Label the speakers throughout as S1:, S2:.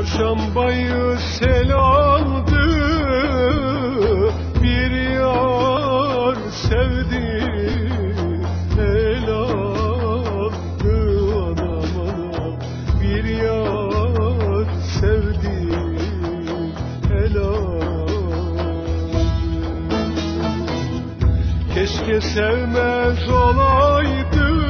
S1: Çarşambayı sel aldı Bir yar sevdi. El anam anam Bir yar sevdi. El Keşke sevmez olaydım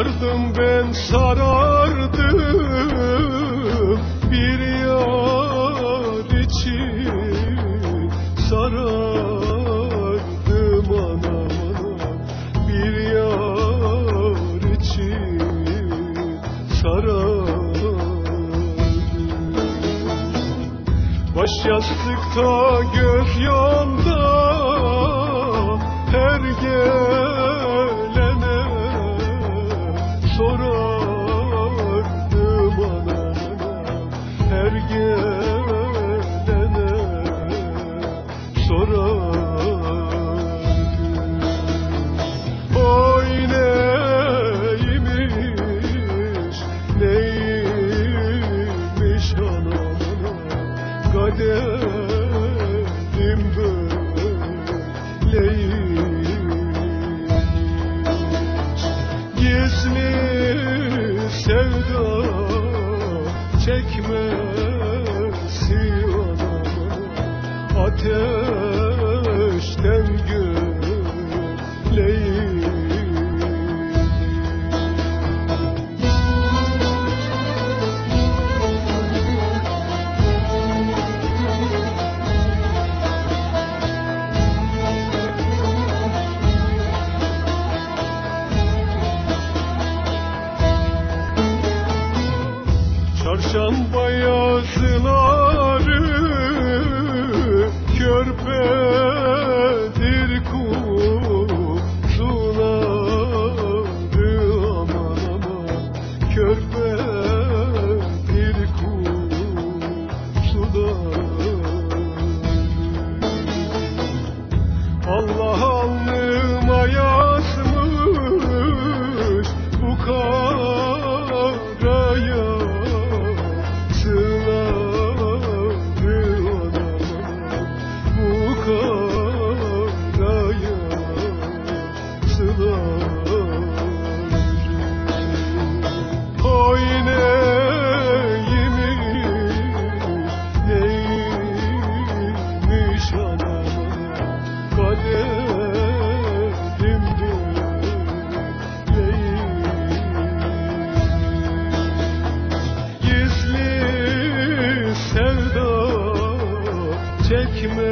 S1: Sarardım ben sarardım. Bir yar için Sarardım anam. Bir yar için Sarardım. Baş yastıkta göz yolda her gelene çekmesi anam Ateşten göleyim Çarşamba yazıları körpedir çekme